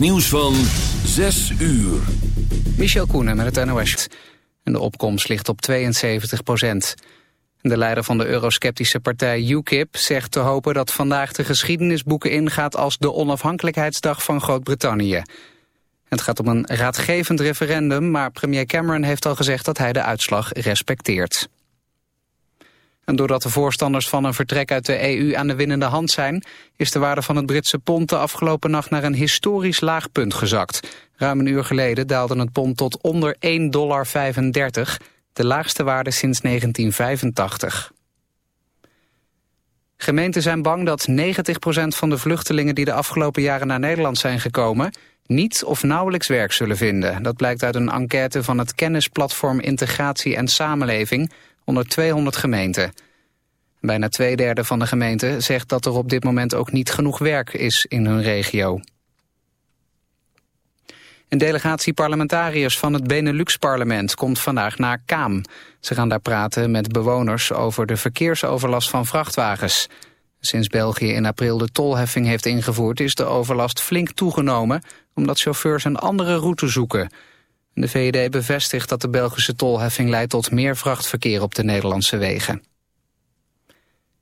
Nieuws van 6 uur. Michel Koenen met het NOS. En de opkomst ligt op 72 procent. De leider van de eurosceptische partij UKIP zegt te hopen dat vandaag de geschiedenisboeken ingaat als de onafhankelijkheidsdag van Groot-Brittannië. Het gaat om een raadgevend referendum, maar premier Cameron heeft al gezegd dat hij de uitslag respecteert. En doordat de voorstanders van een vertrek uit de EU aan de winnende hand zijn... is de waarde van het Britse pond de afgelopen nacht naar een historisch laagpunt gezakt. Ruim een uur geleden daalde het pond tot onder 1,35 dollar, de laagste waarde sinds 1985. Gemeenten zijn bang dat 90% van de vluchtelingen die de afgelopen jaren naar Nederland zijn gekomen... niet of nauwelijks werk zullen vinden. Dat blijkt uit een enquête van het kennisplatform Integratie en Samenleving onder 200 gemeenten. Bijna twee derde van de gemeenten zegt dat er op dit moment ook niet genoeg werk is in hun regio. Een delegatie parlementariërs van het Benelux-parlement komt vandaag naar Kaam. Ze gaan daar praten met bewoners over de verkeersoverlast van vrachtwagens. Sinds België in april de tolheffing heeft ingevoerd is de overlast flink toegenomen... omdat chauffeurs een andere route zoeken... De VED bevestigt dat de Belgische tolheffing leidt tot meer vrachtverkeer op de Nederlandse wegen.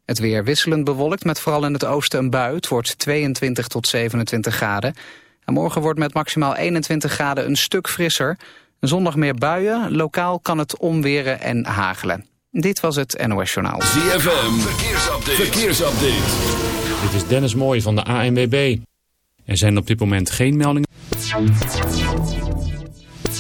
Het weer wisselend bewolkt met vooral in het oosten een bui. Het wordt 22 tot 27 graden. En morgen wordt met maximaal 21 graden een stuk frisser. Zondag meer buien. Lokaal kan het omweren en hagelen. Dit was het NOS Journaal. ZFM. Verkeersupdate. Verkeersupdate. Dit is Dennis Mooij van de ANWB. Er zijn op dit moment geen meldingen.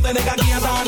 te nega aquí a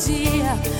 dia.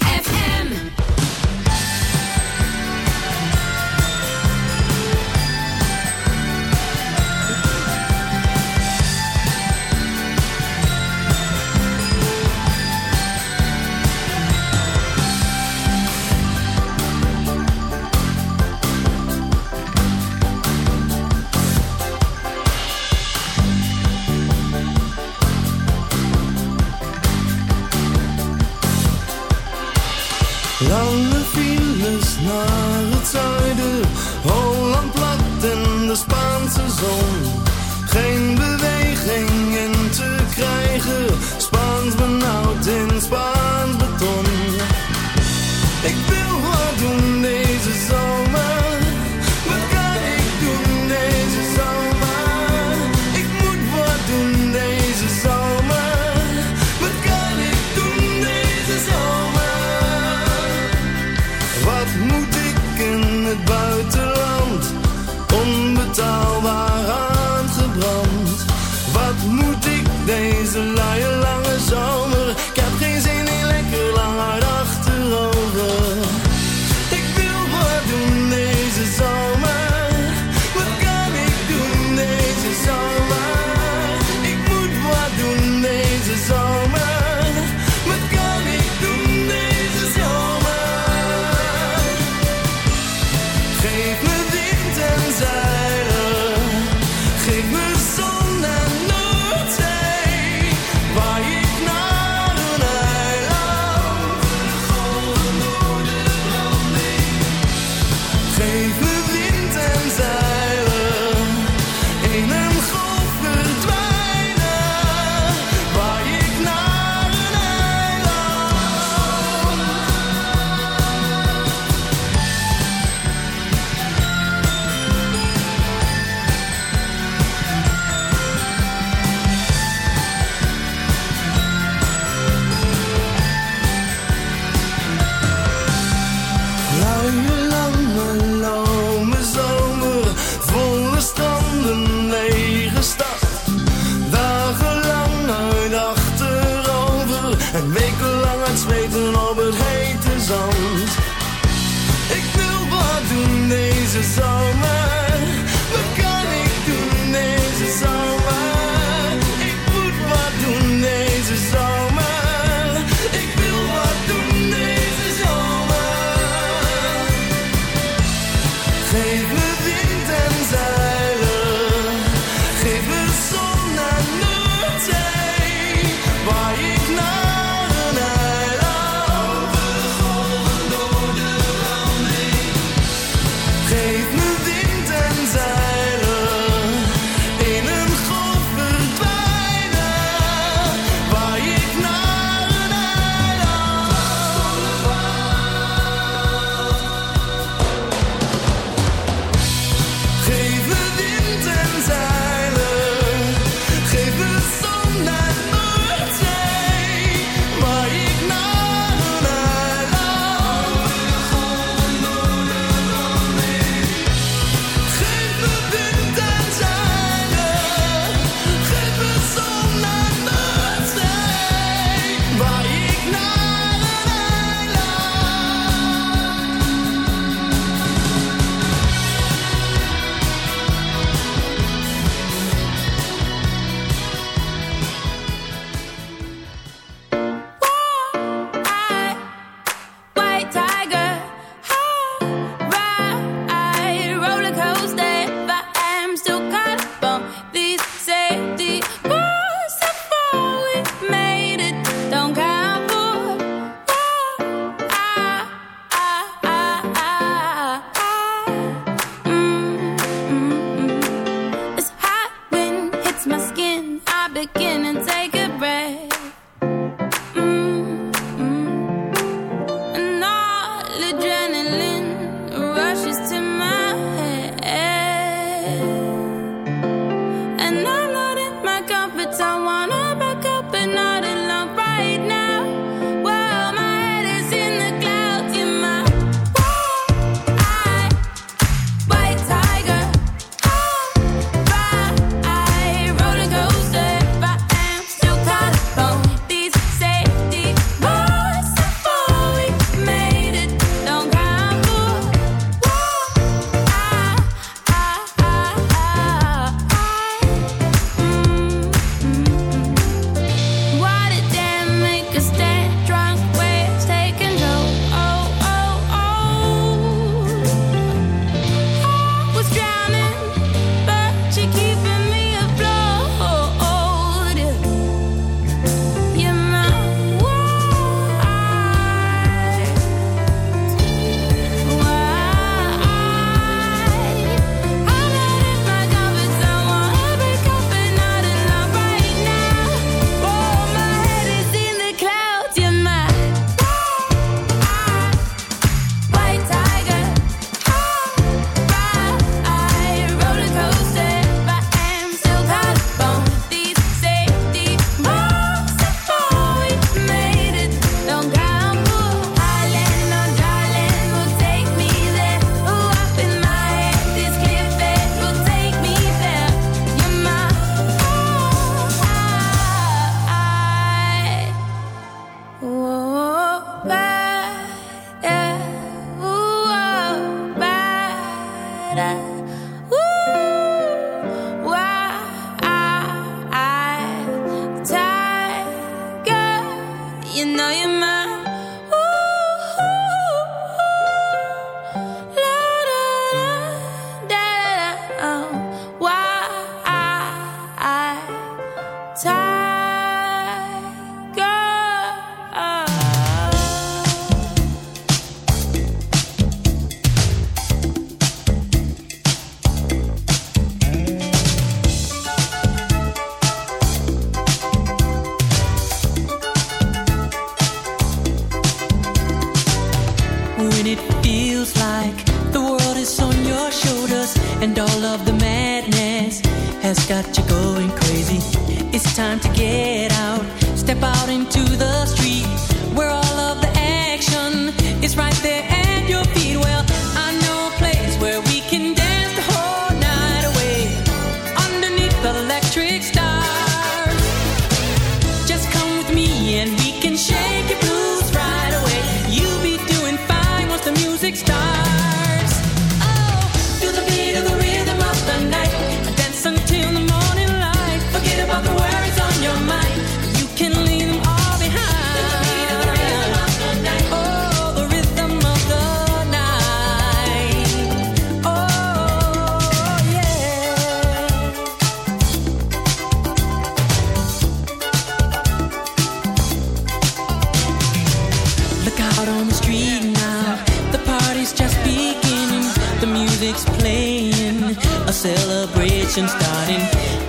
music's playing, a celebration starting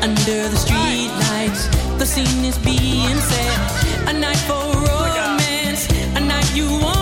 under the streetlights. The scene is being set, a night for oh romance, a night you want.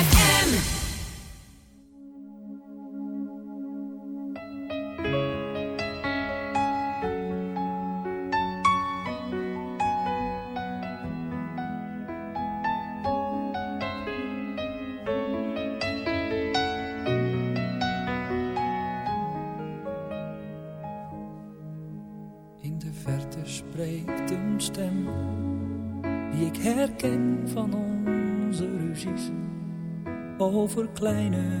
Liner.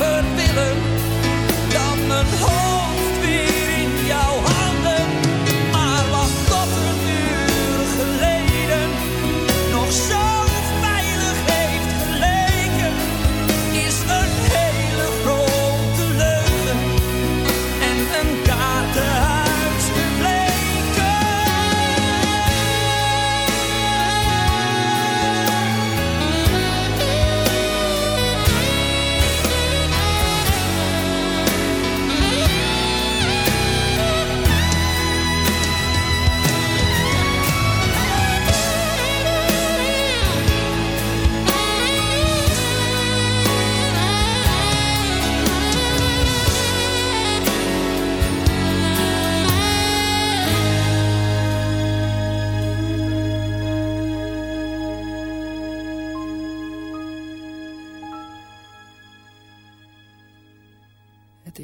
liever willen dan mijn hoofd.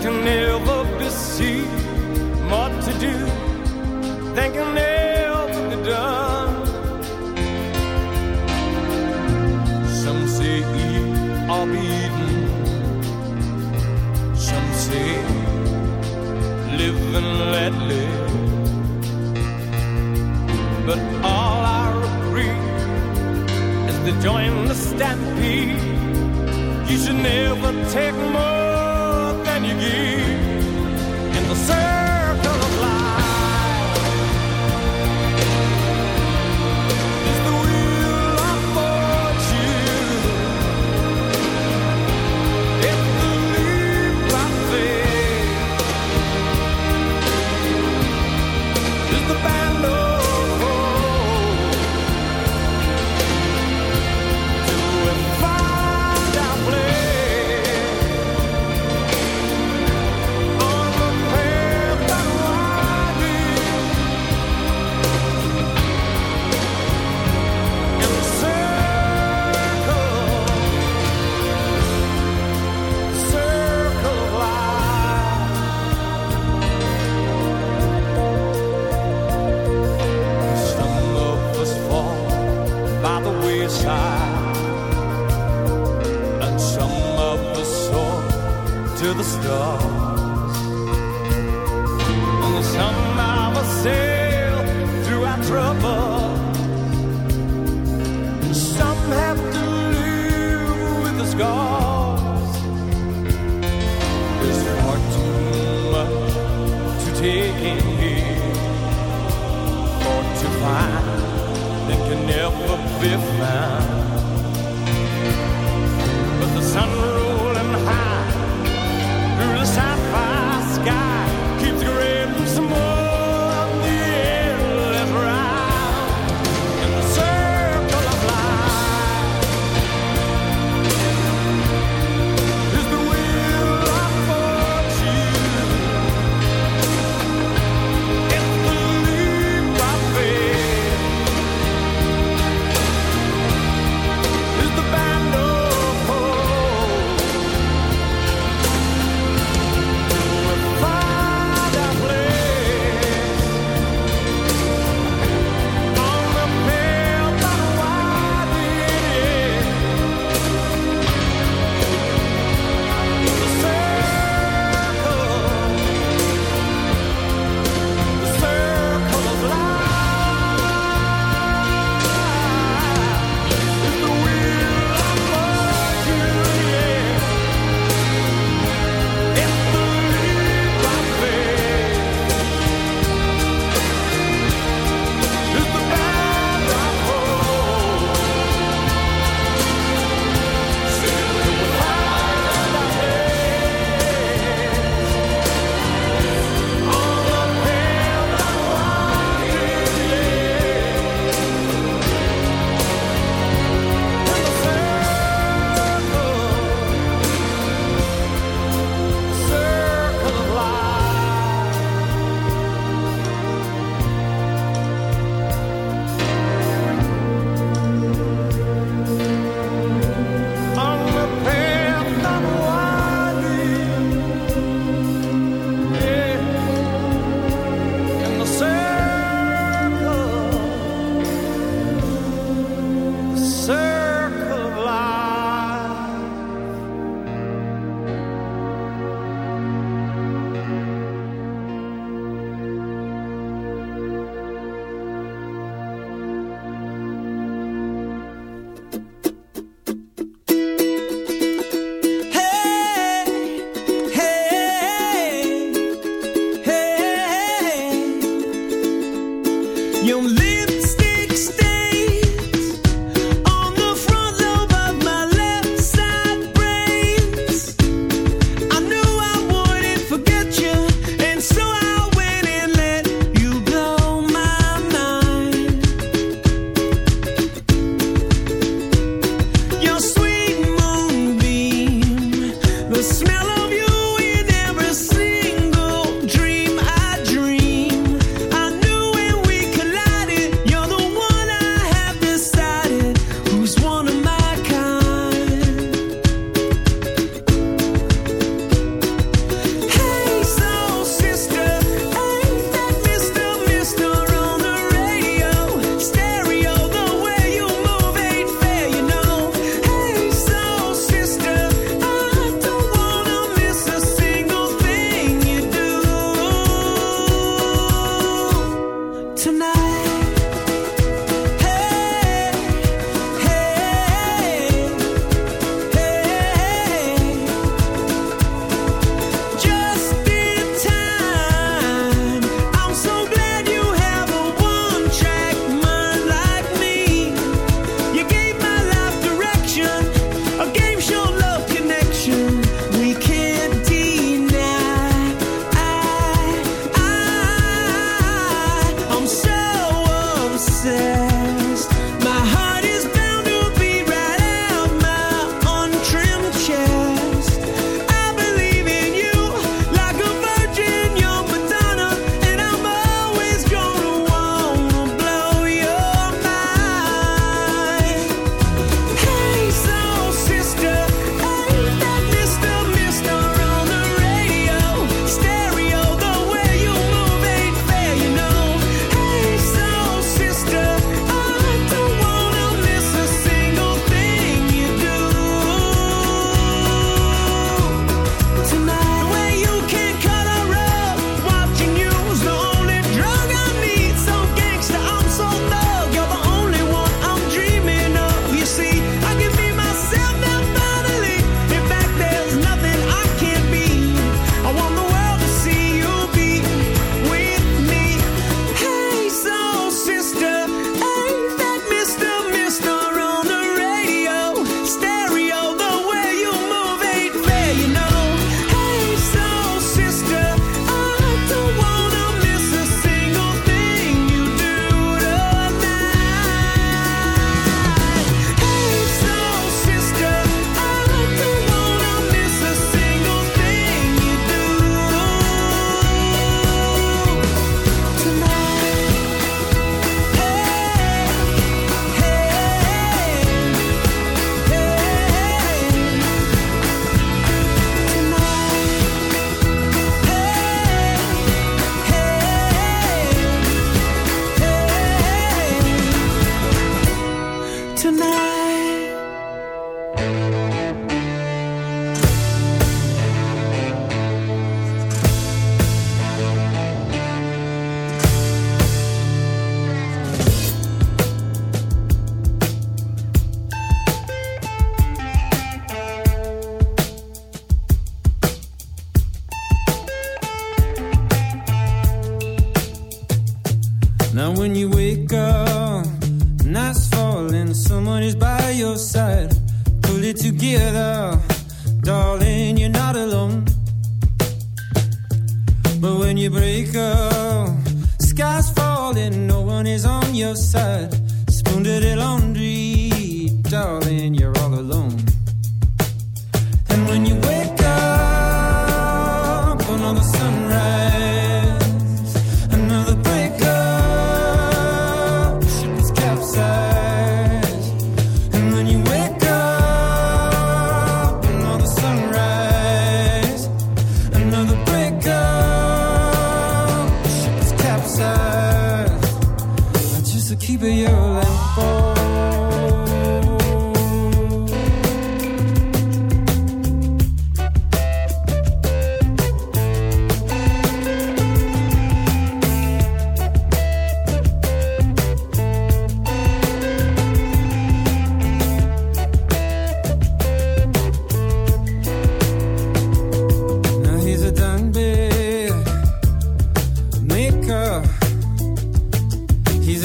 than never ever be seen. More to do than can ever be done. Some say eat or be eaten. Some say live and let live. But all I agree is to join the stampede. You should never take more. the stars. On the sun, I sail through our trouble. Some have to live with the scars. There's far too much to take in here, or to find that can never be found. But the sun.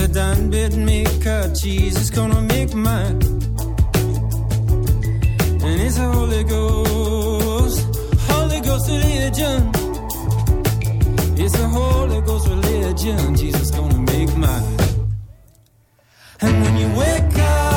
a dime bit maker. Jesus gonna make mine. And it's a Holy Ghost, Holy Ghost religion. It's a Holy Ghost religion. Jesus gonna make mine. And when you wake up.